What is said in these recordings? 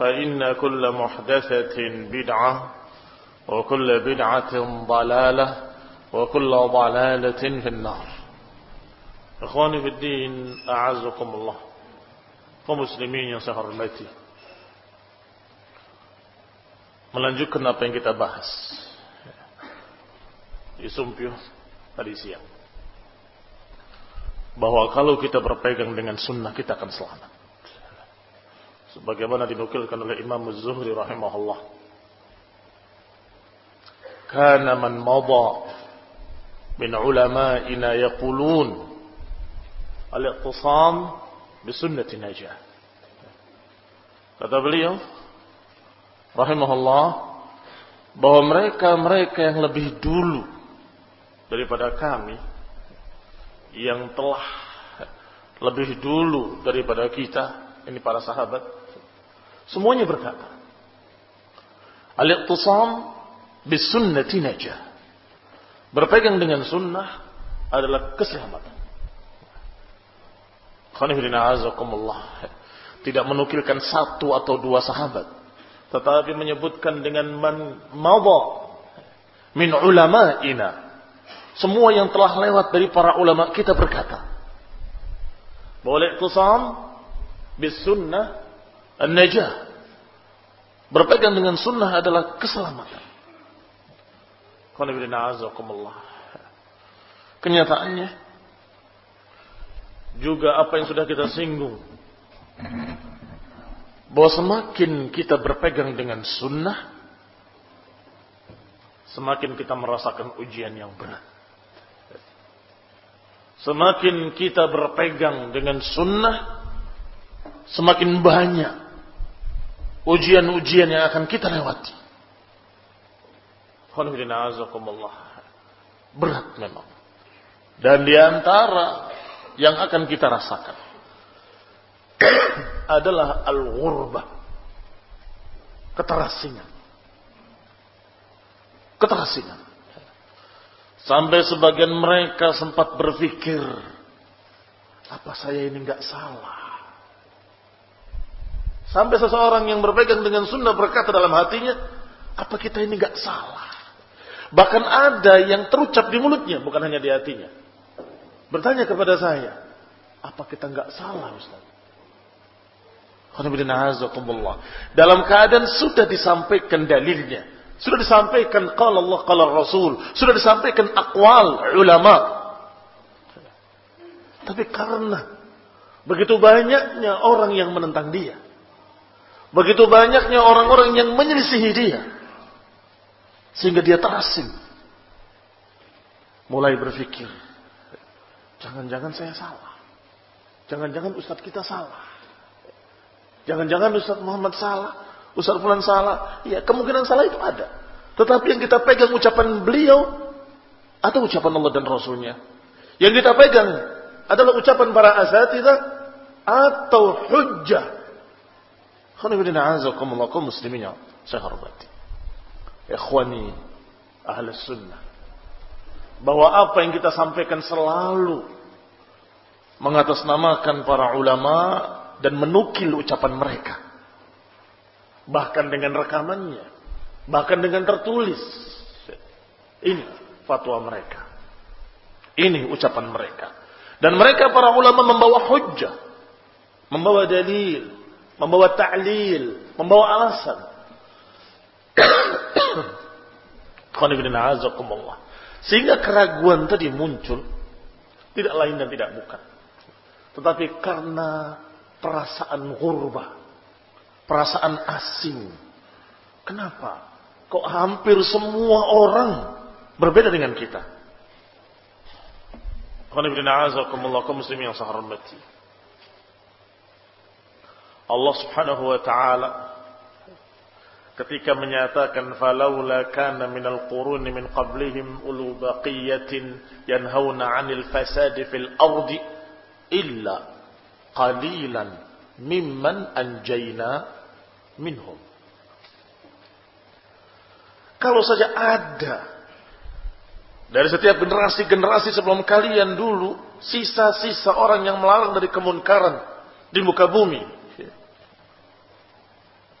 فإن كل محدثة بدعة وكل بدعة ضلالة وكل ضلالة في النار إخواني في الدين أعزكم الله ومسلمين yang saya hormati melanjutkan apa yang kita bahas di Sumpio tadi siang bahwa kalau kita berpegang dengan sunnah kita akan selamat sebagaimana dinukilkan oleh Imam Az-Zuhri rahimahullah. Kana man madha min ulama'ina yaqulun. Al-iqtisam bi sunnati najah. Kata beliau rahimahullah bahwa mereka-mereka yang lebih dulu daripada kami yang telah lebih dulu daripada kita ini para sahabat semuanya berkata al-iqtisam bisunnati najah. Berpegang dengan sunnah adalah keselamatan. Tidak menukilkan satu atau dua sahabat tetapi menyebutkan dengan man madha min ulama'ina. Semua yang telah lewat dari para ulama kita berkata boleh iqtisam bis sunnah an-najah. Berpegang dengan sunnah adalah keselamatan. Kenyataannya juga apa yang sudah kita singgung bahwa semakin kita berpegang dengan sunnah semakin kita merasakan ujian yang berat. Semakin kita berpegang dengan sunnah semakin banyak ujian-ujian yang akan kita lewati berat memang dan di antara yang akan kita rasakan adalah al-ghurbah. Keterasingan. Keterasingan. Sampai sebagian mereka sempat berpikir, apa saya ini nggak salah? Sampai seseorang yang berpegang dengan sunnah berkata dalam hatinya, apa kita ini nggak salah? Bahkan ada yang terucap di mulutnya, bukan hanya di hatinya. Bertanya kepada saya, Apa kita nggak salah Ustaz? Dalam keadaan sudah disampaikan dalilnya. Sudah disampaikan qala Allah qala Rasul. Sudah disampaikan akwal ulama. Tapi karena begitu banyaknya orang yang menentang dia. Begitu banyaknya orang-orang yang menyelisihi dia. Sehingga dia terasing. Mulai berpikir. Jangan-jangan saya salah. Jangan-jangan ustadz kita salah. Jangan-jangan Ustaz Muhammad salah, Ustaz Fulan salah. Ya, kemungkinan salah itu ada. Tetapi yang kita pegang ucapan beliau atau ucapan Allah dan Rasulnya. Yang kita pegang adalah ucapan para asatidah atau hujjah. Khonibidina azakumullah kaum muslimin ya saya hormati. Ikhwani ahli sunnah. Bahwa apa yang kita sampaikan selalu mengatasnamakan para ulama dan menukil ucapan mereka. Bahkan dengan rekamannya. Bahkan dengan tertulis. Ini fatwa mereka. Ini ucapan mereka. Dan mereka para ulama membawa hujjah. Membawa dalil. Membawa ta'lil. Membawa alasan. Sehingga keraguan tadi muncul. Tidak lain dan tidak bukan. Tetapi karena perasaan ghurba, perasaan asing. Kenapa? Kok hampir semua orang berbeda dengan kita? muslim yang hormati. Allah Subhanahu wa taala ketika menyatakan falaula kana minal quruni min qablihim ulu baqiyatin yanhauna 'anil fasadi fil ardi illa qalilan mimman anjayna minhum. Kalau saja ada dari setiap generasi-generasi sebelum kalian dulu sisa-sisa orang yang melarang dari kemunkaran di muka bumi.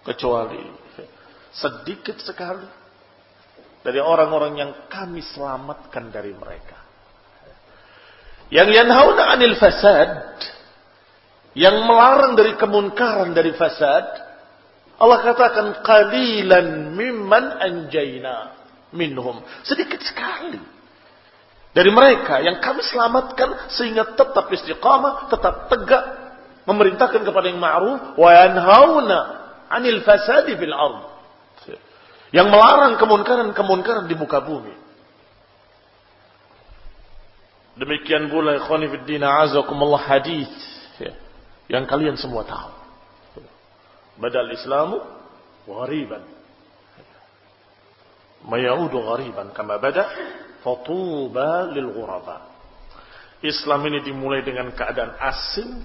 Kecuali sedikit sekali dari orang-orang yang kami selamatkan dari mereka. Yang yanhauna anil fasad yang melarang dari kemunkaran dari fasad Allah katakan qalilan mimman anjayna minhum sedikit sekali dari mereka yang kami selamatkan sehingga tetap istiqamah tetap tegak memerintahkan kepada yang ma'ruf wa yanhauna 'anil fasadi fil ard yang melarang kemunkaran-kemunkaran di muka bumi demikian pula ikhwan fillah azakumullah hadis yang kalian semua tahu. Badal Islamu ghariban. Mayaudu ghariban kama bada fatuba lil ghuraba. Islam ini dimulai dengan keadaan asing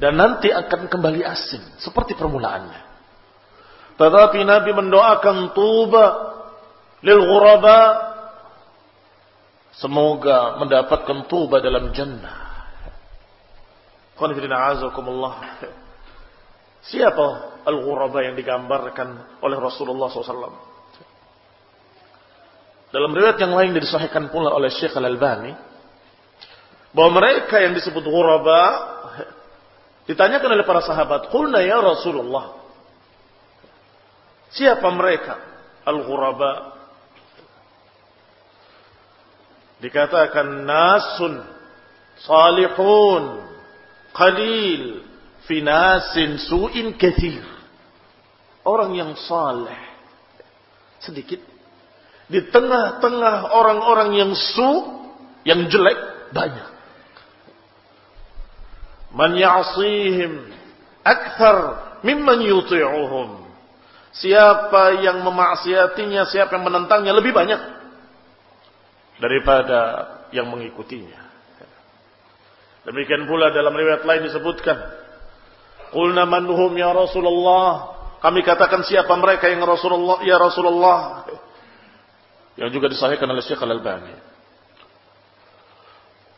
dan nanti akan kembali asing seperti permulaannya. Tetapi Nabi mendoakan tuba lil ghuraba semoga mendapatkan tuba dalam jannah. Siapa al-ghuraba yang digambarkan oleh Rasulullah SAW? Dalam riwayat yang lain disahihkan pula oleh Syekh Al-Albani bahwa mereka yang disebut ghuraba ditanyakan oleh para sahabat, "Qulna ya Rasulullah, siapa mereka al-ghuraba?" Dikatakan nasun salihun qalil finasin su'in kathir. Orang yang saleh sedikit di tengah-tengah orang-orang yang su yang jelek banyak. Man ya'sihim akthar mimman yuti'uhum. Siapa yang memaksiatinya, siapa yang menentangnya lebih banyak daripada yang mengikutinya. Demikian pula dalam riwayat lain disebutkan, Qulna manhum ya Rasulullah. Kami katakan siapa mereka yang Rasulullah ya Rasulullah. Yang juga disahihkan oleh Syekh Al-Albani.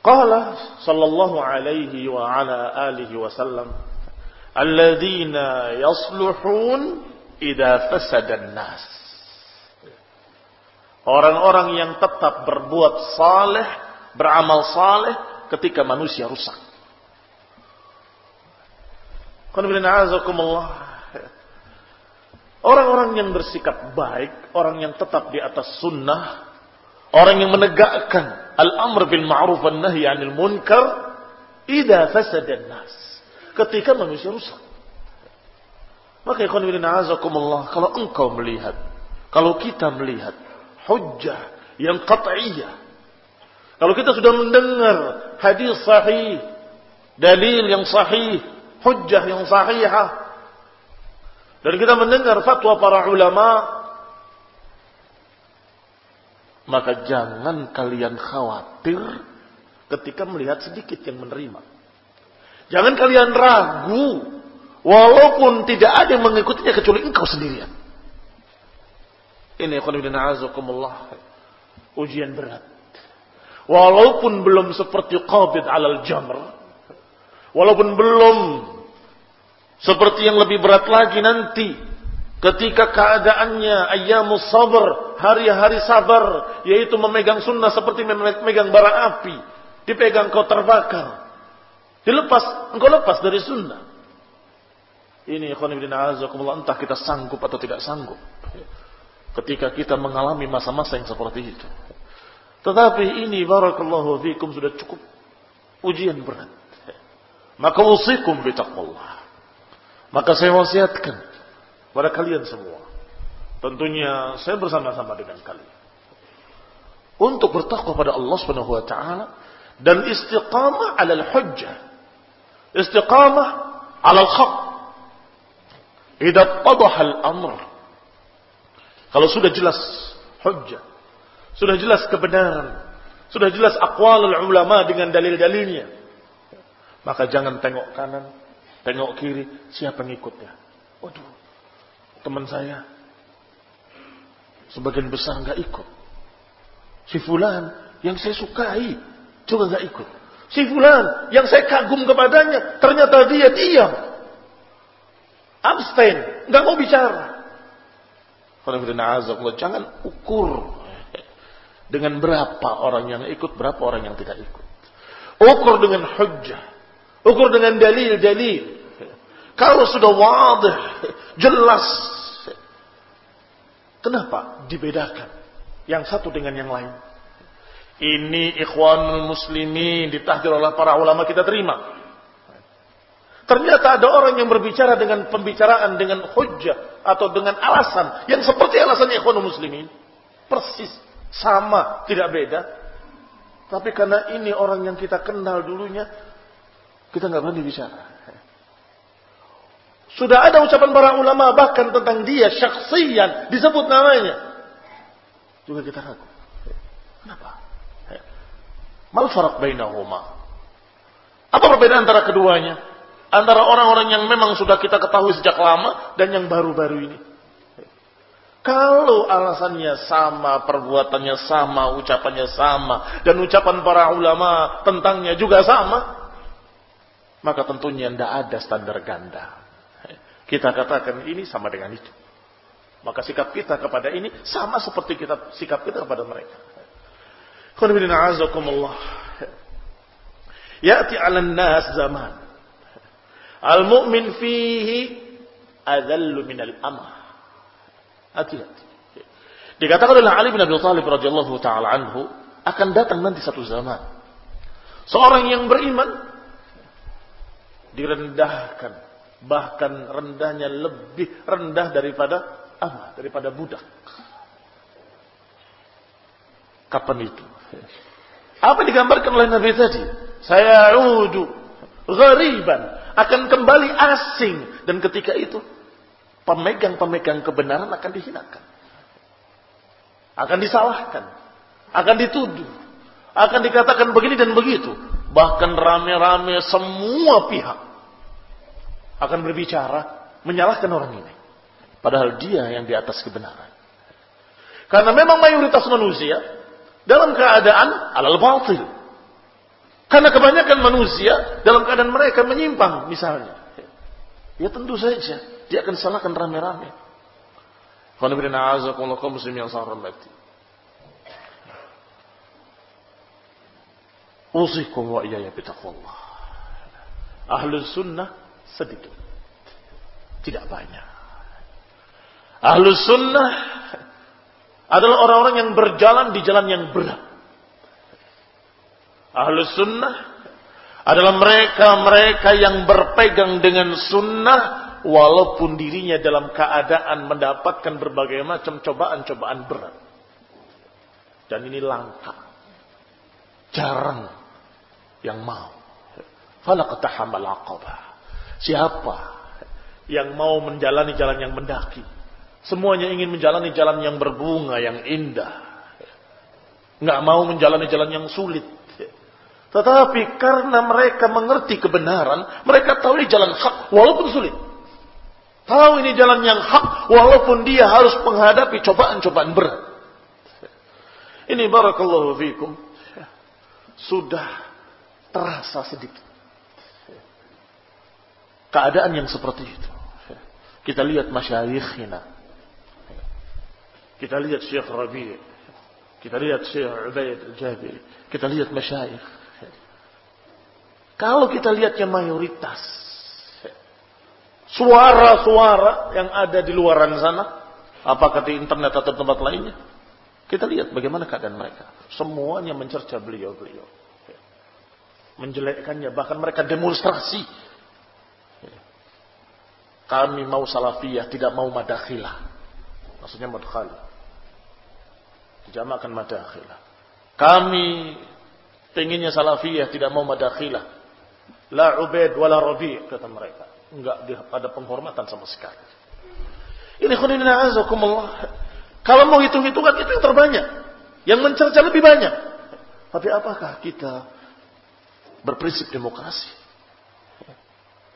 Qala sallallahu alaihi wa ala alihi wasallam, "Alladzina yasluhun idza fasada nas." Orang-orang yang tetap berbuat saleh, beramal saleh ketika manusia rusak. Orang-orang yang bersikap baik, orang yang tetap di atas sunnah, orang yang menegakkan al-amr bil ma'ruf wan nahi 'anil munkar, idza fasada nas. Ketika manusia rusak. Maka ikhwan fillah kalau engkau melihat, kalau kita melihat hujjah yang qat'iyah. Kalau kita sudah mendengar hadis sahih, dalil yang sahih, hujjah yang sahihah. Dan kita mendengar fatwa para ulama. Maka jangan kalian khawatir ketika melihat sedikit yang menerima. Jangan kalian ragu. Walaupun tidak ada yang mengikutinya kecuali engkau sendirian. Ini. Ujian berat. Walaupun belum seperti qabid alal jamr. Walaupun belum seperti yang lebih berat lagi nanti ketika keadaannya ayyamus sabar, hari-hari sabar, yaitu memegang sunnah seperti memegang bara api, dipegang kau terbakar. Dilepas, engkau lepas dari sunnah. Ini ikhwan azakumullah entah kita sanggup atau tidak sanggup. Ketika kita mengalami masa-masa yang seperti itu. Tetapi ini barakallahu fikum sudah cukup ujian berat. Maka usikum bitaqwallah. Maka saya wasiatkan pada kalian semua. Tentunya saya bersama-sama dengan kalian. Untuk bertakwa pada Allah Subhanahu wa taala dan istiqamah 'alal hujjah. Istiqamah 'alal haq. Idza tadaha al-amr. Kalau sudah jelas hujjah, sudah jelas kebenaran, sudah jelas aqwalul ulama dengan dalil-dalilnya, maka jangan tengok kanan, tengok kiri, siapa ngikutnya. Waduh, teman saya sebagian besar nggak ikut. Si fulan yang saya sukai juga nggak ikut. Si fulan yang saya kagum kepadanya ternyata dia diam. Abstain, nggak mau bicara. Jangan ukur dengan berapa orang yang ikut, berapa orang yang tidak ikut. Ukur dengan hujjah. Ukur dengan dalil-dalil. Kalau sudah wadah, jelas. Kenapa dibedakan? Yang satu dengan yang lain. Ini ikhwanul muslimin ditahdir oleh para ulama kita terima. Ternyata ada orang yang berbicara dengan pembicaraan dengan hujjah atau dengan alasan yang seperti alasannya ikhwanul muslimin. Persis sama, tidak beda. Tapi karena ini orang yang kita kenal dulunya, kita nggak berani bicara. Sudah ada ucapan para ulama bahkan tentang dia syaksian disebut namanya. Juga kita ragu. Kenapa? Mal farak bainahuma. Apa perbedaan antara keduanya? Antara orang-orang yang memang sudah kita ketahui sejak lama dan yang baru-baru ini. Kalau alasannya sama, perbuatannya sama, ucapannya sama, dan ucapan para ulama tentangnya juga sama, maka tentunya tidak ada standar ganda. Kita katakan ini sama dengan itu. Maka sikap kita kepada ini sama seperti kita sikap kita kepada mereka. Ya'ti 'ala nas zaman. Al-mu'min fihi adallu min al-amah. Hati-hati. Dikatakan oleh Ali bin Abi Thalib radhiyallahu taala anhu akan datang nanti satu zaman. Seorang yang beriman direndahkan bahkan rendahnya lebih rendah daripada apa daripada budak. Kapan itu? Apa digambarkan oleh Nabi tadi? Saya udu ghariban. Akan kembali asing. Dan ketika itu pemegang-pemegang kebenaran akan dihinakan. Akan disalahkan. Akan dituduh. Akan dikatakan begini dan begitu. Bahkan rame-rame semua pihak akan berbicara menyalahkan orang ini. Padahal dia yang di atas kebenaran. Karena memang mayoritas manusia dalam keadaan alal batil. Karena kebanyakan manusia dalam keadaan mereka menyimpang misalnya. Ya tentu saja dia akan salahkan rame-rame. Usikum wa. Ahlul sunnah sedikit. Tidak banyak. Ahlus sunnah adalah orang-orang yang berjalan di jalan yang berat. Ahlus sunnah adalah mereka-mereka yang berpegang dengan sunnah walaupun dirinya dalam keadaan mendapatkan berbagai macam cobaan-cobaan berat. Dan ini langka. Jarang yang mau. Falaqtahamal aqabah. Siapa yang mau menjalani jalan yang mendaki? Semuanya ingin menjalani jalan yang berbunga, yang indah. Nggak mau menjalani jalan yang sulit. Tetapi karena mereka mengerti kebenaran, mereka tahu ini jalan hak walaupun sulit. Tahu ini jalan yang hak walaupun dia harus menghadapi cobaan-cobaan berat. Ini barakallahu fikum. Sudah terasa sedikit. Keadaan yang seperti itu. Kita lihat masyayikhina. Kita lihat Syekh Rabi' Kita lihat Syekh Ubaid Al-Jabiri. Kita lihat masyayikh. Kalau kita lihatnya mayoritas, suara-suara yang ada di luaran sana, apakah di internet atau tempat lainnya, kita lihat bagaimana keadaan mereka. Semuanya mencerca beliau-beliau. Menjelekkannya, bahkan mereka demonstrasi. Kami mau salafiyah, tidak mau madakhilah. Maksudnya madkhali. Dijamakan madakhilah. Kami pengennya salafiyah, tidak mau madakhilah. La Ubaid wala Rabi' kata mereka. Enggak ada penghormatan sama sekali. Ini khunina azakumullah. Kalau mau hitung-hitungan itu yang terbanyak. Yang mencerca lebih banyak. Tapi apakah kita berprinsip demokrasi?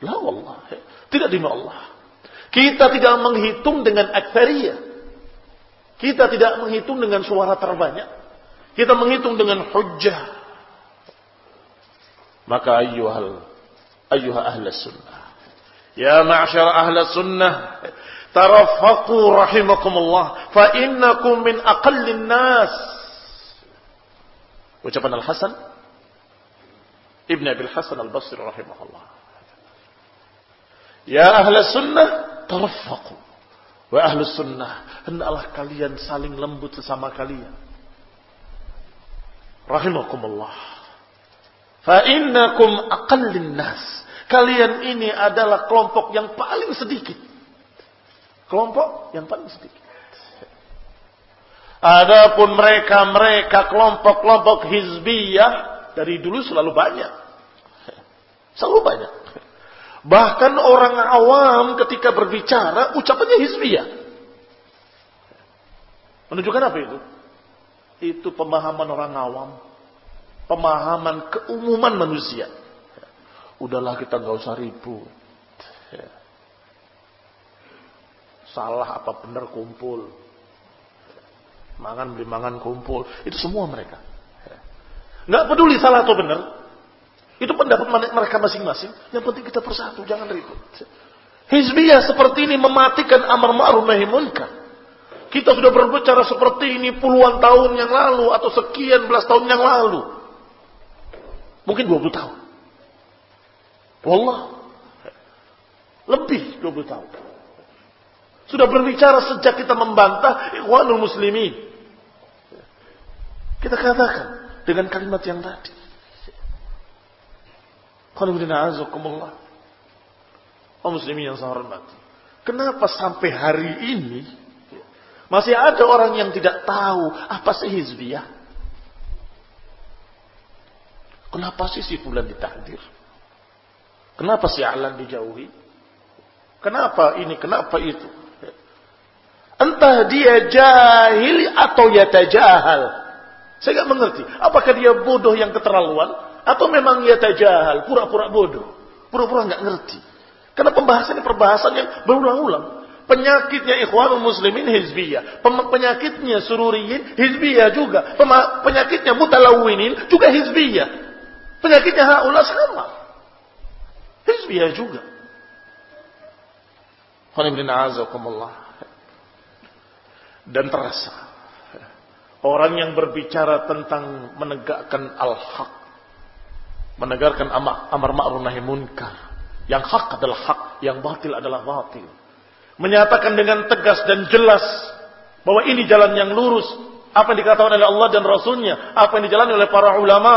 La wallah. Tidak demi Allah. Kita tidak menghitung dengan aktariyah. Kita tidak menghitung dengan suara terbanyak. Kita menghitung dengan hujjah. Maka ayyuhal ayyuha ahla sunnah. Ya ma'asyar ahla sunnah. Tarafaqu rahimakumullah. Fa innakum min aqallin nas. Ucapan Al-Hasan. Ibn Abil Hasan Al-Basri rahimahullah. Ya ahla sunnah. Tarafaqu. Wa ahlu sunnah. Hendaklah kalian saling lembut sesama kalian. Rahimakumullah. Fa'innakum aqallin nas. Kalian ini adalah kelompok yang paling sedikit. Kelompok yang paling sedikit. Adapun mereka-mereka kelompok-kelompok hizbiyah dari dulu selalu banyak. Selalu banyak. Bahkan orang awam ketika berbicara ucapannya hizbiyah. Menunjukkan apa itu? Itu pemahaman orang awam pemahaman keumuman manusia. Udahlah kita nggak usah ribut. Salah apa benar kumpul. Mangan beli mangan kumpul. Itu semua mereka. Nggak peduli salah atau benar. Itu pendapat mereka masing-masing. Yang penting kita bersatu, jangan ribut. Hizbiyah seperti ini mematikan amar ma'ruf nahi munkar. Kita sudah berbicara seperti ini puluhan tahun yang lalu atau sekian belas tahun yang lalu. Mungkin 20 tahun. Wallah. Lebih 20 tahun. Sudah berbicara sejak kita membantah ikhwanul muslimin. Kita katakan dengan kalimat yang tadi. Oh muslimin yang saya hormati. Kenapa sampai hari ini masih ada orang yang tidak tahu apa sih hizbiyah? Kenapa sih si fulan ditahdir? Kenapa si Alan dijauhi? Kenapa ini, kenapa itu? Entah dia jahil atau yatajahal. Saya nggak mengerti. Apakah dia bodoh yang keterlaluan atau memang yatajahal, pura-pura bodoh, pura-pura nggak ngerti. Karena pembahasan ini perbahasan yang berulang-ulang. Penyakitnya ikhwanul muslimin hizbiyah. Penyakitnya sururiyin hizbiyah juga. Penyakitnya mutalawinin juga hizbiyah. Penyakitnya haula sama. Hizbiyah juga. Dan terasa. Orang yang berbicara tentang menegakkan al-haq. Menegakkan amar ma'ruf nahi munkar. Yang hak adalah hak, yang batil adalah batil. menyatakan dengan tegas dan jelas bahwa ini jalan yang lurus, apa yang dikatakan oleh Allah dan Rasulnya, apa yang dijalani oleh para ulama.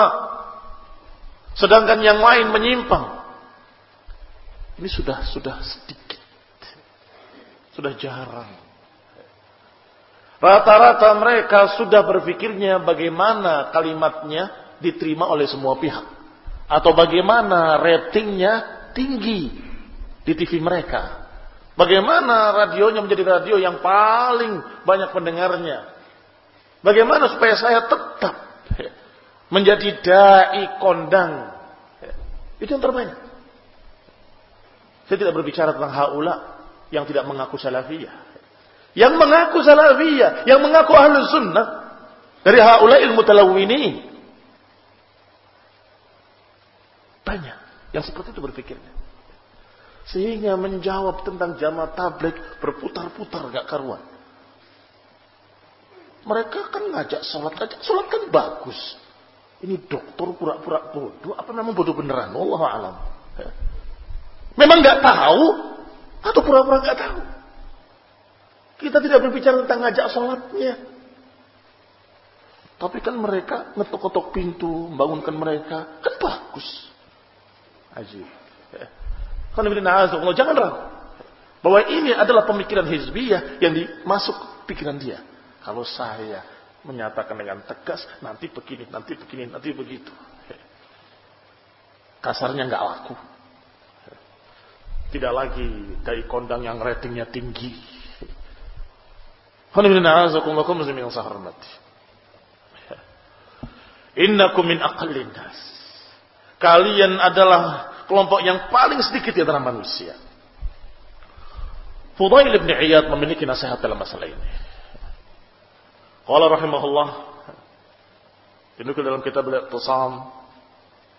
Sedangkan yang lain menyimpang. Ini sudah sudah sedikit, sudah jarang. Rata-rata mereka sudah berpikirnya bagaimana kalimatnya diterima oleh semua pihak. Atau bagaimana ratingnya tinggi di TV mereka. Bagaimana radionya menjadi radio yang paling banyak pendengarnya. Bagaimana supaya saya tetap menjadi dai kondang. Itu yang terbanyak. Saya tidak berbicara tentang haula yang tidak mengaku salafiyah. Yang mengaku salafiyah, yang mengaku ahlu sunnah. Dari haula ilmu talawini. Banyak yang seperti itu berpikirnya. Sehingga menjawab tentang jamaah tablik berputar-putar gak karuan. Mereka kan ngajak sholat, ngajak sholat kan bagus. Ini dokter pura-pura bodoh, apa memang bodoh beneran? Allah alam. Memang nggak tahu atau pura-pura nggak tahu. Kita tidak berbicara tentang ngajak sholatnya. Tapi kan mereka ngetok-ngetok pintu, membangunkan mereka. Kan bagus. Ajib. Allah jangan ragu. Bahwa ini adalah pemikiran hizbiyah yang dimasuk pikiran dia. Kalau saya menyatakan dengan tegas, nanti begini, nanti begini, nanti begitu. Kasarnya nggak laku. Tidak lagi dari kondang yang ratingnya tinggi. Innakum min aqallin nas. Kalian adalah kelompok yang paling sedikit di antara manusia. Fudail bin Iyad memiliki nasihat dalam masalah ini. Qala rahimahullah dinukil dalam kitab Al-Iqtisam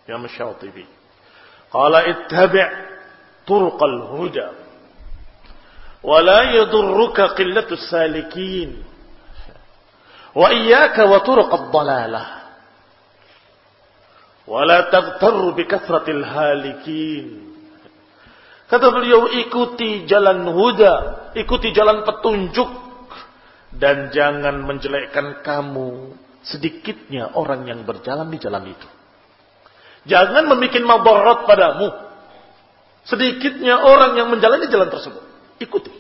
ya Syatibi. Qala ittabi' turqal huda wa la yadurruka qillatu salikin wa iyyaka wa turqad dalalah. Wala taghtarru bi kathratil halikin. Kata beliau ikuti jalan huda, ikuti jalan petunjuk dan jangan menjelekkan kamu sedikitnya orang yang berjalan di jalan itu. Jangan membuat mabarat padamu. Sedikitnya orang yang menjalani jalan tersebut. Ikuti.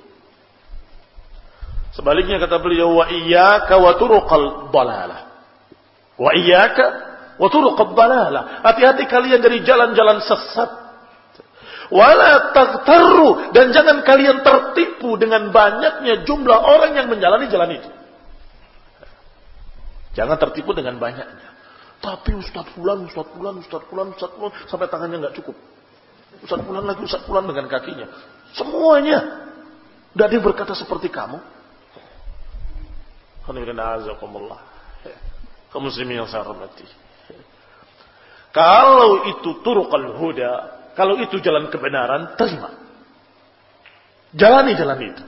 Sebaliknya kata beliau wa iyyaka wa turuqal dalalah. Wa iyyaka wa turuqal dalalah. Hati-hati kalian dari jalan-jalan sesat. Wala taghtarru dan jangan kalian tertipu dengan banyaknya jumlah orang yang menjalani jalan itu. Jangan tertipu dengan banyaknya. Tapi Ustaz Fulan, Ustaz Fulan, Ustaz Fulan, Ustaz Fulan sampai tangannya nggak cukup. Ustaz Fulan lagi, Ustaz Fulan dengan kakinya. Semuanya. Ada yang berkata seperti kamu. Kaum muslimin yang saya hormati. Kalau itu turuqal huda, kalau itu jalan kebenaran, terima. Jalani jalan itu.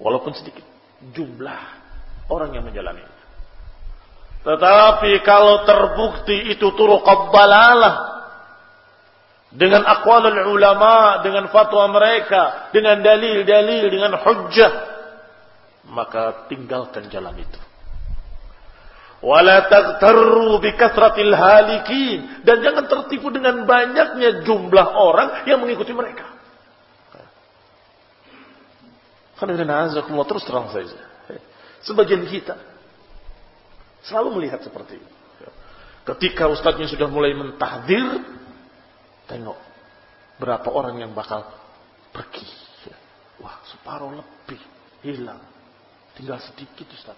Walaupun sedikit jumlah orang yang menjalani. Tetapi kalau terbukti itu turuqab balalah, dengan aqwalul ulama, dengan fatwa mereka, dengan dalil-dalil, dengan hujjah, maka tinggalkan jalan itu. Wala taghtarru bi kasratil halikin dan jangan tertipu dengan banyaknya jumlah orang yang mengikuti mereka. Karena terus terang saja. Sebagian kita selalu melihat seperti itu. Ketika ustadznya sudah mulai mentahdir, Tengok berapa orang yang bakal pergi. Wah, separuh lebih hilang. Tinggal sedikit Ustaz.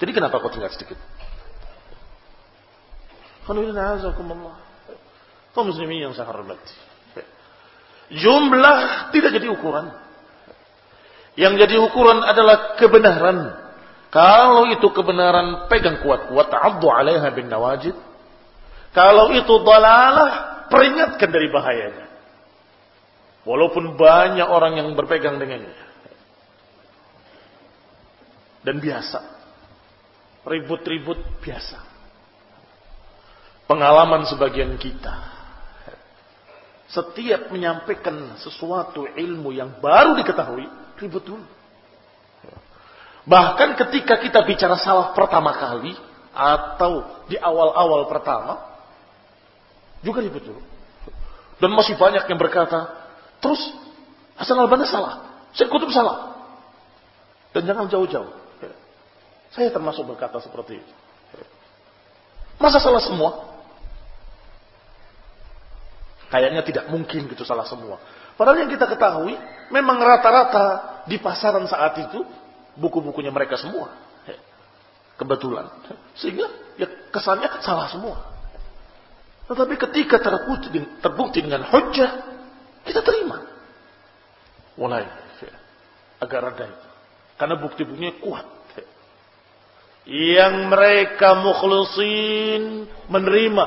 Jadi kenapa kau tinggal sedikit? Kau muslimin yang saya hormati. Jumlah tidak jadi ukuran. Yang jadi ukuran adalah kebenaran. Kalau itu kebenaran, pegang kuat-kuat. Ta'addu alaiha bin nawajid. Kalau itu dalalah, peringatkan dari bahayanya. Walaupun banyak orang yang berpegang dengannya. Dan biasa. Ribut-ribut biasa. Pengalaman sebagian kita. Setiap menyampaikan sesuatu ilmu yang baru diketahui. ribut dulu. Bahkan ketika kita bicara salah pertama kali atau di awal-awal pertama juga ribut dulu. Dan masih banyak yang berkata, terus Hasan al-Banna salah, saya kutub salah. Dan jangan jauh-jauh. Saya termasuk berkata seperti itu. Masa salah semua? Kayaknya tidak mungkin gitu salah semua. Padahal yang kita ketahui, memang rata-rata di pasaran saat itu buku-bukunya mereka semua. Kebetulan. Sehingga ya kesannya salah semua. Tetapi ketika terbukti, dengan hujah, kita terima. Mulai agak reda itu. Karena bukti-buktinya kuat. Yang mereka mukhlisin menerima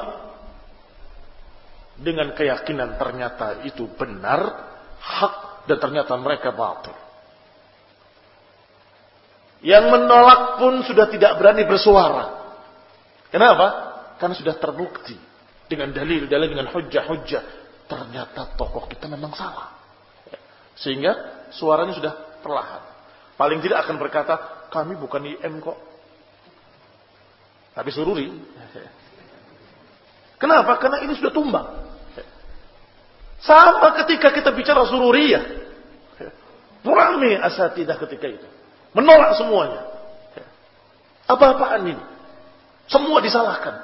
dengan keyakinan ternyata itu benar, hak dan ternyata mereka batil. Yang menolak pun sudah tidak berani bersuara. Kenapa? Karena sudah terbukti dengan dalil-dalil dengan hujah-hujah. Ternyata tokoh kita memang salah. Sehingga suaranya sudah perlahan. Paling tidak akan berkata, kami bukan IM kok. Tapi sururi. Kenapa? Karena ini sudah tumbang. Sama ketika kita bicara sururiyah. Rame asatidah ketika itu. Menolak semuanya. Apa-apaan ini? Semua disalahkan.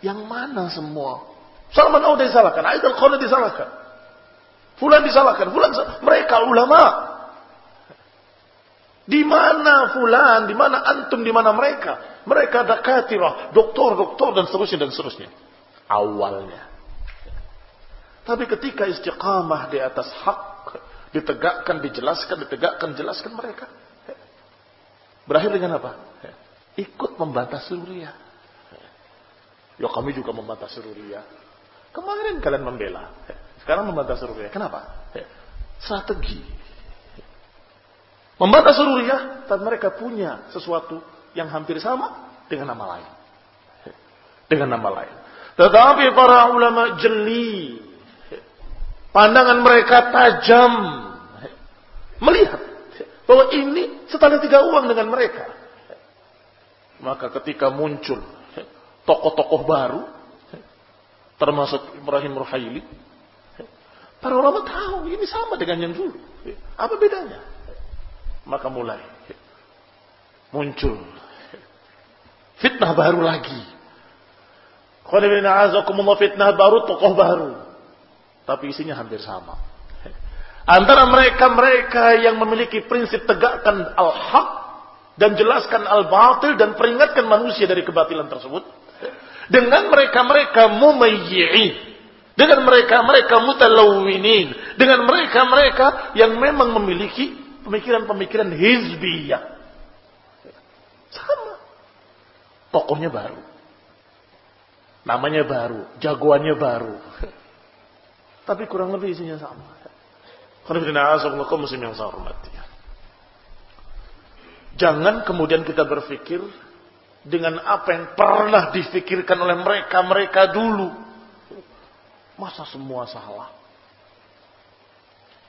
Yang mana semua? Salman Auda disalahkan, Aidil Qana disalahkan. Fulan disalahkan, fulan mereka ulama. Di mana fulan, di mana antum, di mana mereka? Mereka dakatirah, doktor-doktor dan seterusnya dan seterusnya. Awalnya. Tapi ketika istiqamah di atas hak, ditegakkan, dijelaskan, ditegakkan, jelaskan mereka. Berakhir dengan apa? Ikut membantah Suriah. Ya kami juga membantah Suriah. Kemarin kalian membela. Sekarang membantah Suriah. Kenapa? Strategi. Membantah Suriah, dan mereka punya sesuatu yang hampir sama dengan nama lain. Dengan nama lain. Tetapi para ulama jeli. Pandangan mereka tajam. Melihat bahwa ini setara tiga uang dengan mereka. Maka ketika muncul tokoh-tokoh baru, termasuk Ibrahim Ruhaili, para ulama tahu ini sama dengan yang dulu. Apa bedanya? Maka mulai muncul fitnah baru lagi. fitnah baru, tokoh baru. Tapi isinya hampir sama. Antara mereka-mereka yang memiliki prinsip tegakkan al-haq dan jelaskan al-batil dan peringatkan manusia dari kebatilan tersebut. Dengan mereka-mereka mumayyi'in. Dengan mereka-mereka mutalawwinin. Dengan mereka-mereka yang memang memiliki pemikiran-pemikiran hizbiyah. Sama. Tokohnya baru. Namanya baru. Jagoannya baru. Tapi kurang lebih isinya sama. yang saya hormati. Jangan kemudian kita berpikir dengan apa yang pernah difikirkan oleh mereka-mereka dulu. Masa semua salah?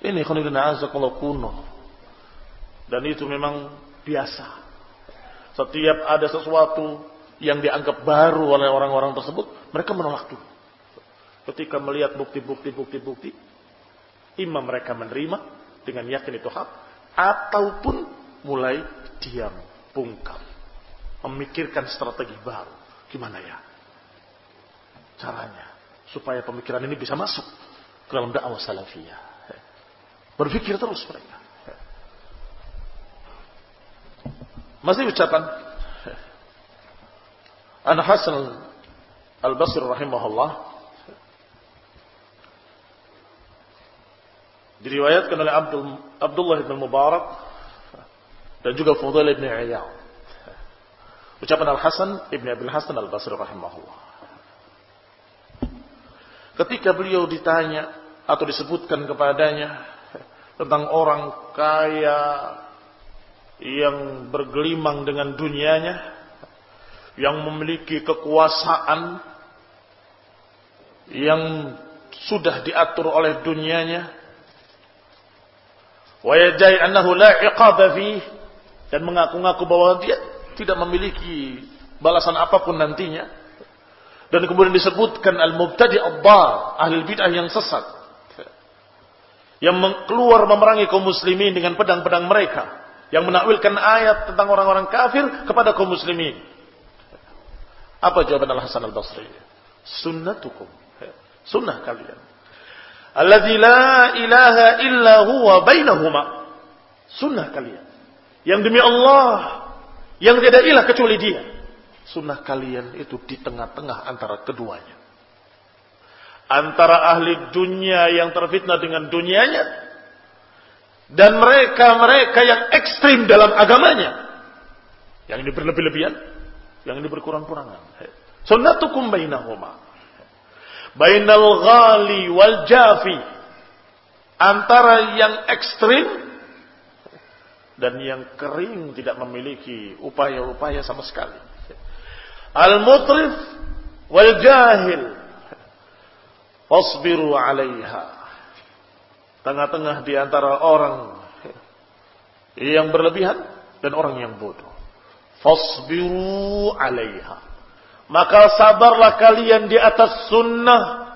Ini kuno. Dan itu memang biasa. Setiap ada sesuatu yang dianggap baru oleh orang-orang tersebut, mereka menolak dulu. Ketika melihat bukti-bukti, bukti-bukti, imam mereka menerima dengan yakin itu hak ataupun mulai diam bungkam memikirkan strategi baru. Gimana ya caranya supaya pemikiran ini bisa masuk ke dalam dakwah salafiyah? Berpikir terus mereka masih ucapan An Hasan Al-Basri rahimahullah Diriwayatkan oleh Abdul, Abdullah bin Mubarak dan juga Fudail bin Iyad. Ucapan Al-Hasan Ibn Abil Hasan Al-Basri rahimahullah. Ketika beliau ditanya atau disebutkan kepadanya tentang orang kaya yang bergelimang dengan dunianya, yang memiliki kekuasaan yang sudah diatur oleh dunianya, Wa yadai annahu la dan mengaku-ngaku bahwa dia tidak memiliki balasan apa pun nantinya. Dan kemudian disebutkan al-mubtadi ad-dar, ahli bid'ah yang sesat. Yang keluar memerangi kaum muslimin dengan pedang-pedang mereka. Yang menakwilkan ayat tentang orang-orang kafir kepada kaum muslimin. Apa jawaban Al-Hasan Al-Basri? Sunnatukum. Sunnah kalian. Alladzi la ilaha illa huwa bainahuma. Sunnah kalian. Yang demi Allah. Yang tidak ilah kecuali dia. Sunnah kalian itu di tengah-tengah antara keduanya. Antara ahli dunia yang terfitnah dengan dunianya. Dan mereka-mereka yang ekstrim dalam agamanya. Yang ini berlebih-lebihan. Yang ini berkurang-kurangan. Sunnatukum bainahuma. Bainal ghali wal jafi. Antara yang ekstrim dan yang kering tidak memiliki upaya-upaya sama sekali. Al-mutrif wal jahil. Wasbiru alaiha. Tengah-tengah di antara orang yang berlebihan dan orang yang bodoh. Fasbiru alaiha. Maka sabarlah kalian di atas sunnah.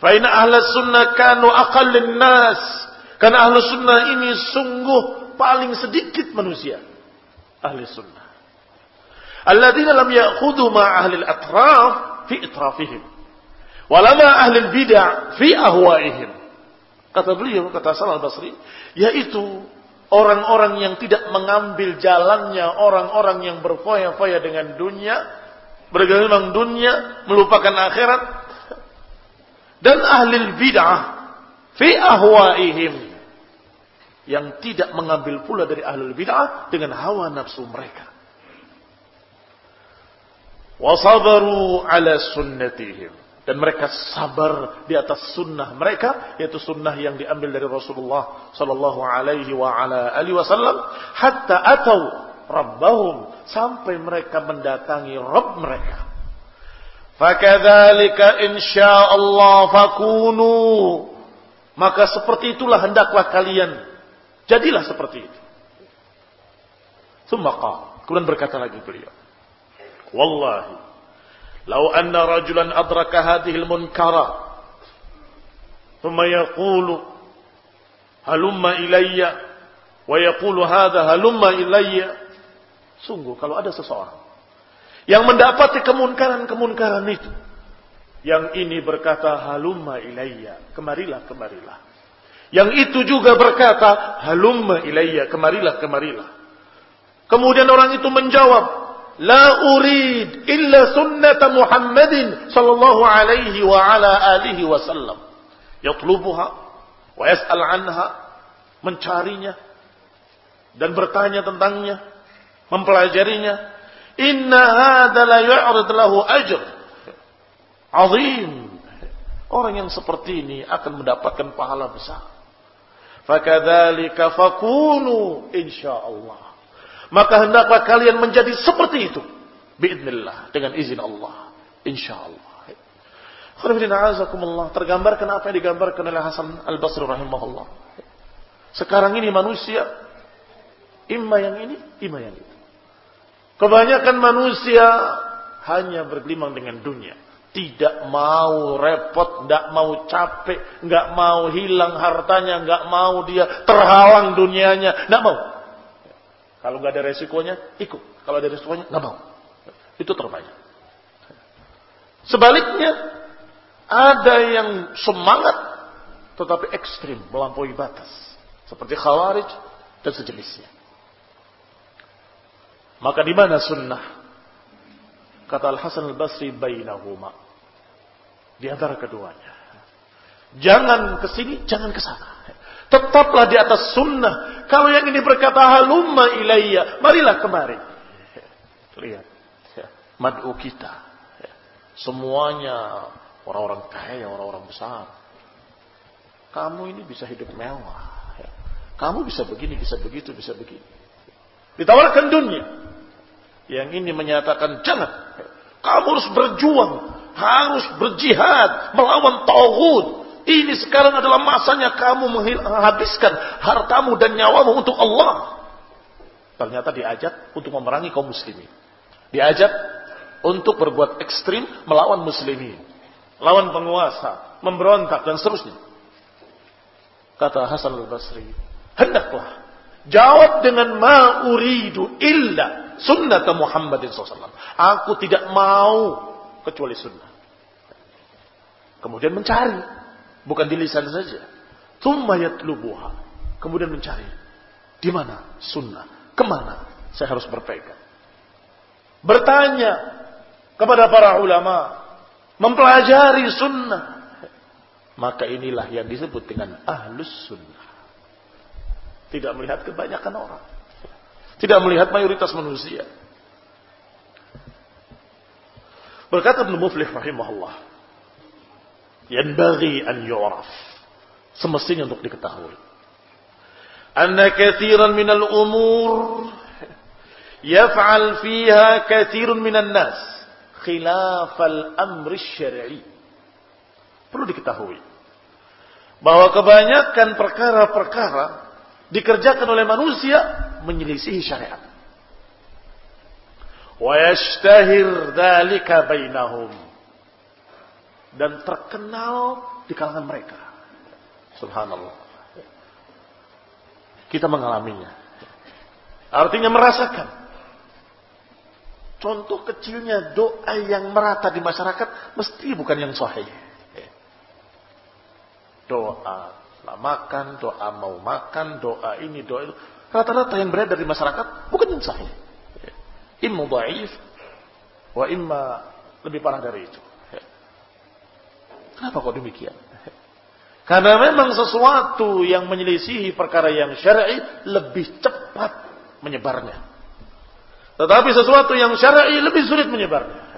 Fa'ina ahla sunnah kanu aqallin nas. Karena ahlu sunnah ini sungguh paling sedikit manusia. Ahli sunnah. Alladzina lam ya'khudu ma ahli al-atraf fi itrafihim. Walama ahli al-bid'ah fi ahwaihim. Kata beliau, kata Salah Basri, yaitu orang-orang yang tidak mengambil jalannya orang-orang yang berfoya-foya dengan dunia, bergelimang dunia, melupakan akhirat, dan ahli bid'ah fi ahwaihim yang tidak mengambil pula dari ahli bid'ah dengan hawa nafsu mereka. Wasabaru ala sunnatihim dan mereka sabar di atas sunnah mereka yaitu sunnah yang diambil dari Rasulullah sallallahu alaihi wa ala alihi wasallam hatta atau rabbahum sampai mereka mendatangi Rabb mereka. Fakadzalika insyaallah fakunu. Maka seperti itulah hendaklah kalian. Jadilah seperti itu. Summa kemudian berkata lagi beliau. Wallahi Lau anna rajulan adraka hadhil munkara. Thumma yaqulu. Halumma ilayya. Wa yaqulu hadha halumma ilayya. Sungguh kalau ada seseorang. Yang mendapati kemunkaran-kemunkaran itu. Yang ini berkata halumma ilayya. Kemarilah, kemarilah. Yang itu juga berkata halumma ilayya. Kemarilah, kemarilah. Kemudian orang itu menjawab Urid illa sunnata Muhammadin sallallahu alaihi wa ala alihi wasallam. Yatlubuha wa yas'al anha, mencarinya dan bertanya tentangnya, mempelajarinya. Inna hadza la yu'rid lahu ajr azim. Orang yang seperti ini akan mendapatkan pahala besar. Fakadzalika fakunu insyaallah. Maka hendaklah kalian menjadi seperti itu. Biidnillah. Dengan izin Allah. InsyaAllah. Tergambarkan apa yang digambarkan oleh Hasan Al-Basri rahimahullah. Sekarang ini manusia. Imma yang ini, imma yang itu. Kebanyakan manusia hanya bergelimang dengan dunia. Tidak mau repot, tidak mau capek, nggak mau hilang hartanya, nggak mau dia terhalang dunianya, nggak mau. Kalau nggak ada resikonya, ikut. Kalau ada resikonya, nggak mau. Itu terbanyak. Sebaliknya, ada yang semangat, tetapi ekstrim, melampaui batas. Seperti khawarij dan sejenisnya. Maka di mana sunnah? Kata Al Hasan Al Basri, bainahuma. Di antara keduanya. Jangan ke sini, jangan ke sana. Tetaplah di atas sunnah. Kalau yang ini berkata halumma ilayya, marilah kemari. Lihat. Mad'u kita. Semuanya orang-orang kaya, orang-orang besar. Kamu ini bisa hidup mewah. Kamu bisa begini, bisa begitu, bisa begini. Ditawarkan dunia. Yang ini menyatakan jangan. Kamu harus berjuang. Harus berjihad. Melawan tauhid Ini sekarang adalah masanya kamu menghabiskan hartamu dan nyawamu untuk Allah. Ternyata diajak untuk memerangi kaum muslimin. Diajak untuk berbuat ekstrim melawan muslimin. Lawan penguasa, memberontak dan seterusnya. Kata Hasan al-Basri, hendaklah jawab dengan ma uridu illa sunnata Muhammadin SAW. Aku tidak mau kecuali sunnah. Kemudian mencari, bukan di lisan saja. Thumma yatlubuha. Kemudian mencari. Di mana sunnah? Ke mana saya harus berpegang? Bertanya kepada para ulama. Mempelajari sunnah. Maka inilah yang disebut dengan ahlus sunnah. Tidak melihat kebanyakan orang. Tidak melihat mayoritas manusia. Berkata Ibn Muflih rahimahullah yang bagi an yu'raf. Semestinya untuk diketahui. Anna kathiran minal umur yaf'al fiha kathirun minan nas khilafal amri syar'i. Perlu diketahui bahwa kebanyakan perkara-perkara dikerjakan oleh manusia menyelisihi syariat. Wa yashtahir dhalika bainahum dan terkenal di kalangan mereka. Subhanallah. Kita mengalaminya. Artinya merasakan. Contoh kecilnya doa yang merata di masyarakat mesti bukan yang sahih. Doa lah makan, doa mau makan, doa ini, doa itu. Rata-rata yang beredar di masyarakat bukan yang sahih. Imma dhaif wa imma lebih parah dari itu. Kenapa kok demikian? Karena memang sesuatu yang menyelisihi perkara yang syar'i lebih cepat menyebarnya. Tetapi sesuatu yang syar'i lebih sulit menyebarnya.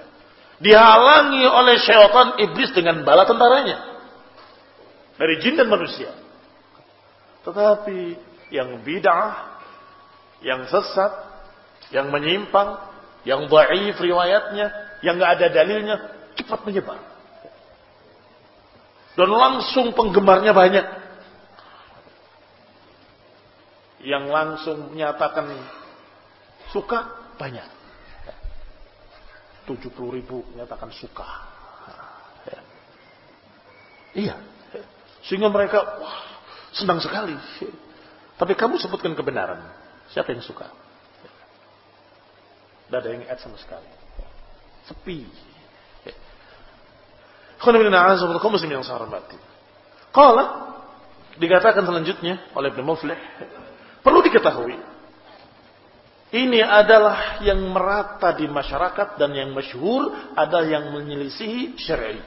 Dihalangi oleh syaitan iblis dengan bala tentaranya. Dari jin dan manusia. Tetapi yang bid'ah, yang sesat, yang menyimpang, yang dhaif riwayatnya, yang nggak ada dalilnya, cepat menyebar. Dan langsung penggemarnya banyak. Yang langsung menyatakan suka banyak. 70 ribu menyatakan suka. Iya. Sehingga mereka wah, senang sekali. Tapi kamu sebutkan kebenaran. Siapa yang suka? Tidak ada yang add sama sekali. Sepi. Muslim yang saya hormati. Qala dikatakan selanjutnya oleh Ibnu Muflih perlu diketahui ini adalah yang merata di masyarakat dan yang masyhur ada yang menyelisihi syar'i.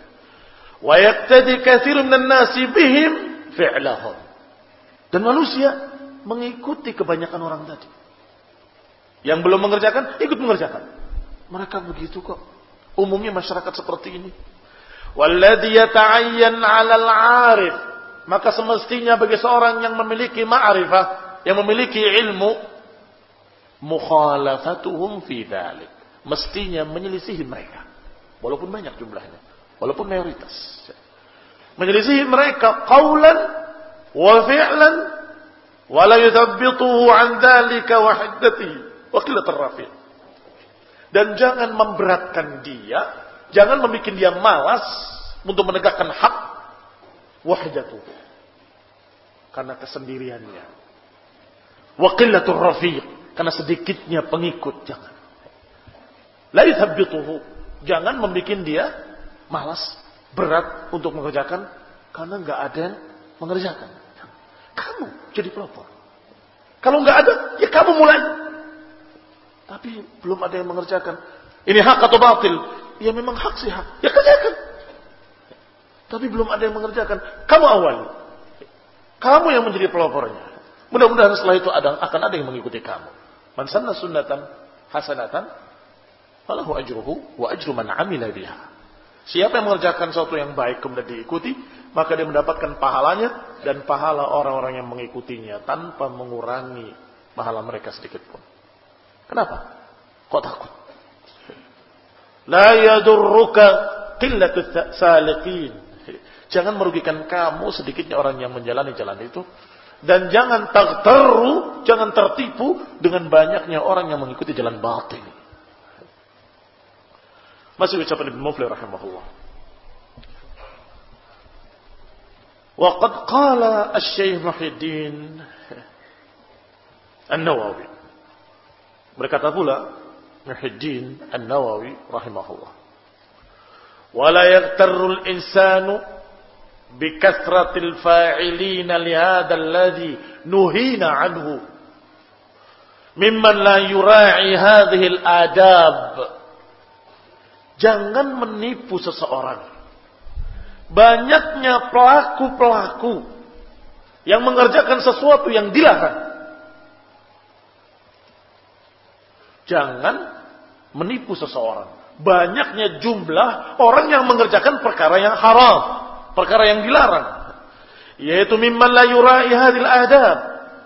Wa yaqtadi katsirun minan nasi bihim fi'lahum. Dan manusia mengikuti kebanyakan orang tadi. Yang belum mengerjakan ikut mengerjakan. Mereka begitu kok. Umumnya masyarakat seperti ini. Walladhi yata'ayyan 'alal 'arif. Maka semestinya bagi seorang yang memiliki ma'rifah, yang memiliki ilmu, mukhalafatuhum fi dhalik. Mestinya menyelisihi mereka. Walaupun banyak jumlahnya. Walaupun mayoritas. Menyelisihi mereka qawlan wa fi'lan wa la yuthabbituhu 'an dhalika wa hiddatihi wa Dan jangan memberatkan dia Jangan membuat dia malas untuk menegakkan hak wahdatuh. Karena kesendiriannya. Wa qillatur rafiq. Karena sedikitnya pengikut. Jangan. La yuthabbituhu. Jangan membuat dia malas, berat untuk mengerjakan karena nggak ada yang mengerjakan. Kamu jadi pelopor. Kalau nggak ada, ya kamu mulai. Tapi belum ada yang mengerjakan. Ini hak atau batil? Ya memang hak sih hak. Ya kerjakan. Tapi belum ada yang mengerjakan. Kamu awal. Kamu yang menjadi pelopornya. Mudah-mudahan setelah itu ada, akan ada yang mengikuti kamu. Man sanna sunnatan hasanatan falahu ajruhu wa ajru man amila biha. Siapa yang mengerjakan sesuatu yang baik kemudian diikuti, maka dia mendapatkan pahalanya dan pahala orang-orang yang mengikutinya tanpa mengurangi pahala mereka sedikit pun. Kenapa? Kok takut? La yadurruka qillatu saliqin. Jangan merugikan kamu sedikitnya orang yang menjalani jalan itu. Dan jangan terteru, jangan tertipu dengan banyaknya orang yang mengikuti jalan batin. Masih ucapan Ibn Mufli rahimahullah. Waqad qala al-Syeikh Muhyiddin An-Nawawi. Berkata pula Muhyiddin An-Nawawi rahimahullah. Wala yaghtarru al-insanu bikathratil fa'ilina lihada alladhi nuhina anhu mimman la yura'i hadhihi al-adab. Jangan menipu seseorang. Banyaknya pelaku-pelaku yang mengerjakan sesuatu yang dilarang. Jangan menipu seseorang. Banyaknya jumlah orang yang mengerjakan perkara yang haram, perkara yang dilarang. Yaitu mimman la yura'i hadil adab.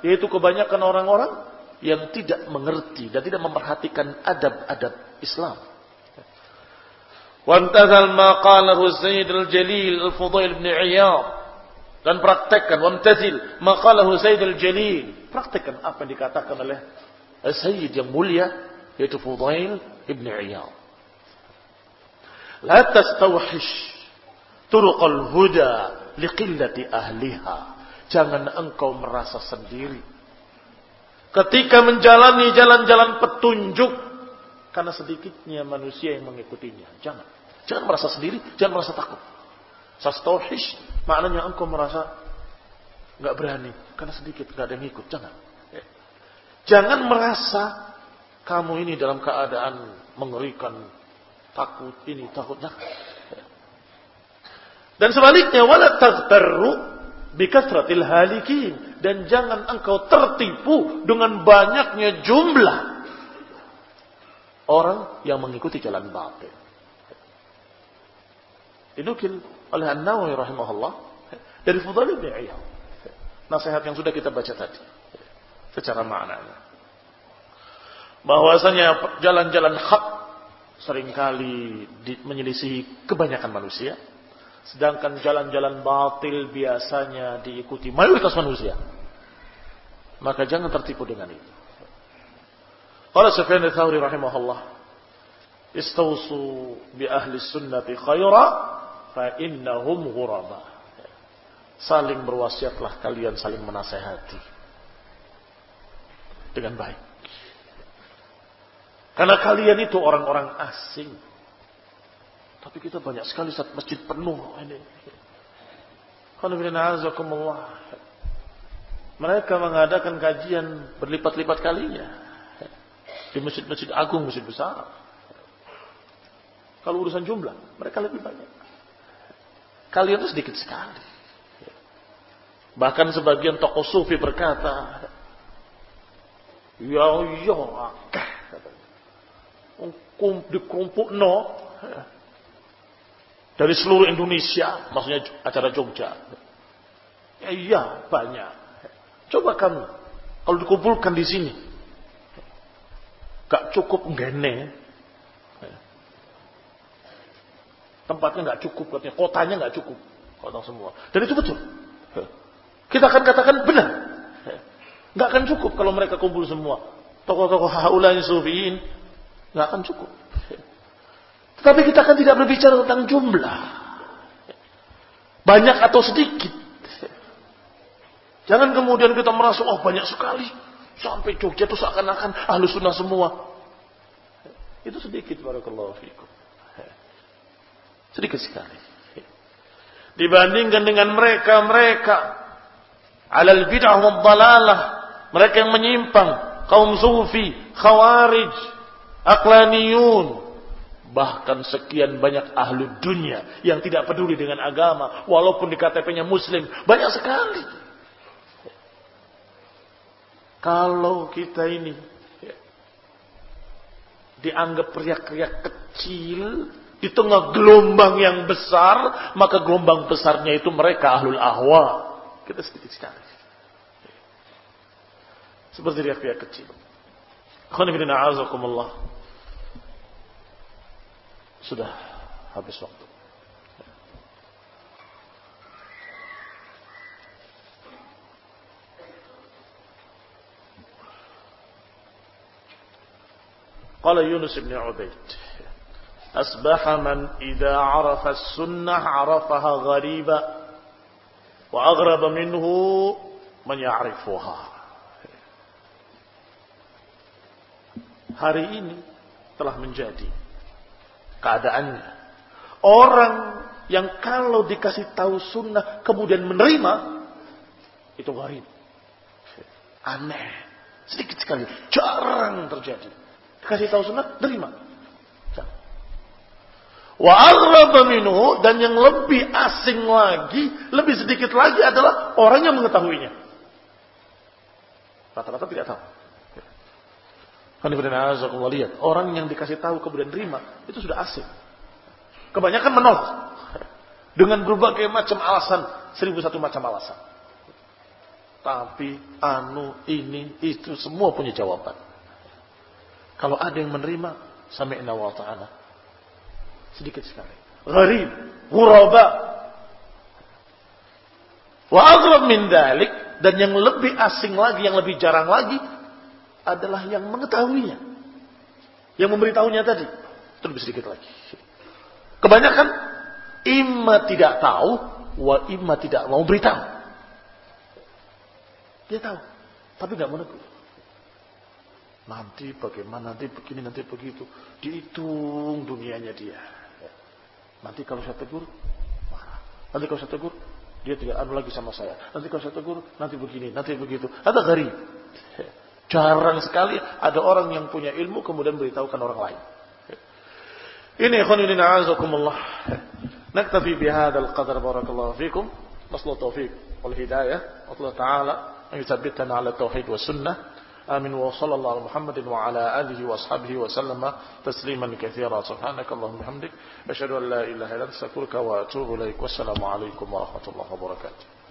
Yaitu kebanyakan orang-orang yang tidak mengerti dan tidak memperhatikan adab-adab Islam. Wantazal ma qalahu Sayyid al-Jalil al-Fudail bin Iyad dan praktekkan wamtazil ma qalahu Sayyid al-Jalil. Praktekkan apa yang dikatakan oleh Sayyid yang mulia yaitu Fudail ibn Iyad. La tastawhish turuqal huda liqillati ahliha. Jangan engkau merasa sendiri. Ketika menjalani jalan-jalan petunjuk karena sedikitnya manusia yang mengikutinya. Jangan. Jangan merasa sendiri, jangan merasa takut. Sastawhish maknanya engkau merasa nggak berani karena sedikit nggak ada yang ikut. Jangan. Jangan merasa kamu ini dalam keadaan mengerikan, takut ini, takut. Dan sebaliknya wala taghtarru bikasratil halikin dan jangan engkau tertipu dengan banyaknya jumlah orang yang mengikuti jalan batil. Dinukil oleh An-Nawawi rahimahullah dari Fudail bin Iyad. Nasihat yang sudah kita baca tadi secara maknanya bahwasanya jalan-jalan hak sering kali menyelisihi kebanyakan manusia sedangkan jalan-jalan batil biasanya diikuti mayoritas manusia. Maka jangan tertipu dengan itu. Qala Sufyan ats-Tsauri rahimahullah istausu bi ahli sunnati khaira fa innahum ghuraba. Saling berwasiatlah kalian saling menasehati. Dengan baik karena kalian itu orang-orang asing. Tapi kita banyak sekali saat masjid penuh ini. Mereka mengadakan kajian berlipat-lipat kalinya. Di masjid-masjid agung, masjid besar. Kalau urusan jumlah, mereka lebih banyak. Kalian itu sedikit sekali. Bahkan sebagian tokoh sufi berkata, Ya ya akeh dikumpul no dari seluruh Indonesia, maksudnya acara Jogja. Ya, iya, banyak. Coba kamu, kalau dikumpulkan di sini, gak cukup gene. Tempatnya gak cukup, katanya kotanya gak cukup, kota semua. Dan itu betul. Kita akan katakan benar. Gak akan cukup kalau mereka kumpul semua. Tokoh-tokoh haulani sufiin nggak akan cukup. Tetapi kita kan tidak berbicara tentang jumlah. Banyak atau sedikit. Jangan kemudian kita merasa, oh banyak sekali. Sampai Jogja itu seakan-akan ahlu sunnah semua. Itu sedikit barakallahu fikum. Sedikit sekali. Dibandingkan dengan mereka-mereka. Alal bid'ah wa dalalah. Mereka yang menyimpang. Kaum sufi, khawarij, aklaniyun, bahkan sekian banyak ahlu dunia yang tidak peduli dengan agama, walaupun di KTP-nya muslim, banyak sekali. Kalau kita ini ya, dianggap riak-riak kecil di tengah gelombang yang besar, maka gelombang besarnya itu mereka ahlul ahwa. Kita sedikit sekali. Seperti riak-riak kecil. Khonifidina azakumullah. Sudah habis waktu. قال يونس بن عبيد أصبح من إذا عرف السنة عرفها غريبة وأغرب منه من يعرفها Hari ini telah menjadi keadaannya. Orang yang kalau dikasih tahu sunnah kemudian menerima itu gharib. Aneh. Sedikit sekali. Jarang terjadi. Dikasih tahu sunnah, terima. Wa dan yang lebih asing lagi, lebih sedikit lagi adalah orang yang mengetahuinya. Rata-rata tidak tahu. Orang yang dikasih tahu kemudian terima itu sudah asing. Kebanyakan menolak dengan berbagai macam alasan, seribu satu macam alasan. Tapi anu ini itu semua punya jawaban. Kalau ada yang menerima, sami'na wa ta'ala. Sedikit sekali. Gharib, ghuraba. Wa min dalik dan yang lebih asing lagi, yang lebih jarang lagi adalah yang mengetahuinya. Yang memberitahunya tadi. Lebih sedikit lagi. Kebanyakan imma tidak tahu, wa imma tidak mau beritahu. Dia tahu, tapi nggak menegur. Nanti bagaimana, nanti begini, nanti begitu. Dihitung dunianya dia. Nanti kalau saya tegur, marah. Nanti kalau saya tegur, dia tidak anu lagi sama saya. Nanti kalau saya tegur, nanti begini, nanti begitu. Ada gari. Jarang sekali ada orang yang punya ilmu kemudian beritahukan orang lain. Ini khoninin a'azakumullah. Naktafi bihadal qadar barakallahu fikum. Naslu taufiq wal hidayah. Allah Ta'ala أن يثبتنا على التوحيد والسنة آمين وصلى الله على محمد وعلى آله وأصحابه وسلم تسليما كثيرا سبحانك اللهم وبحمدك أشهد أن لا إله إلا أنت أستغفرك وأتوب إليك والسلام عليكم ورحمة الله وبركاته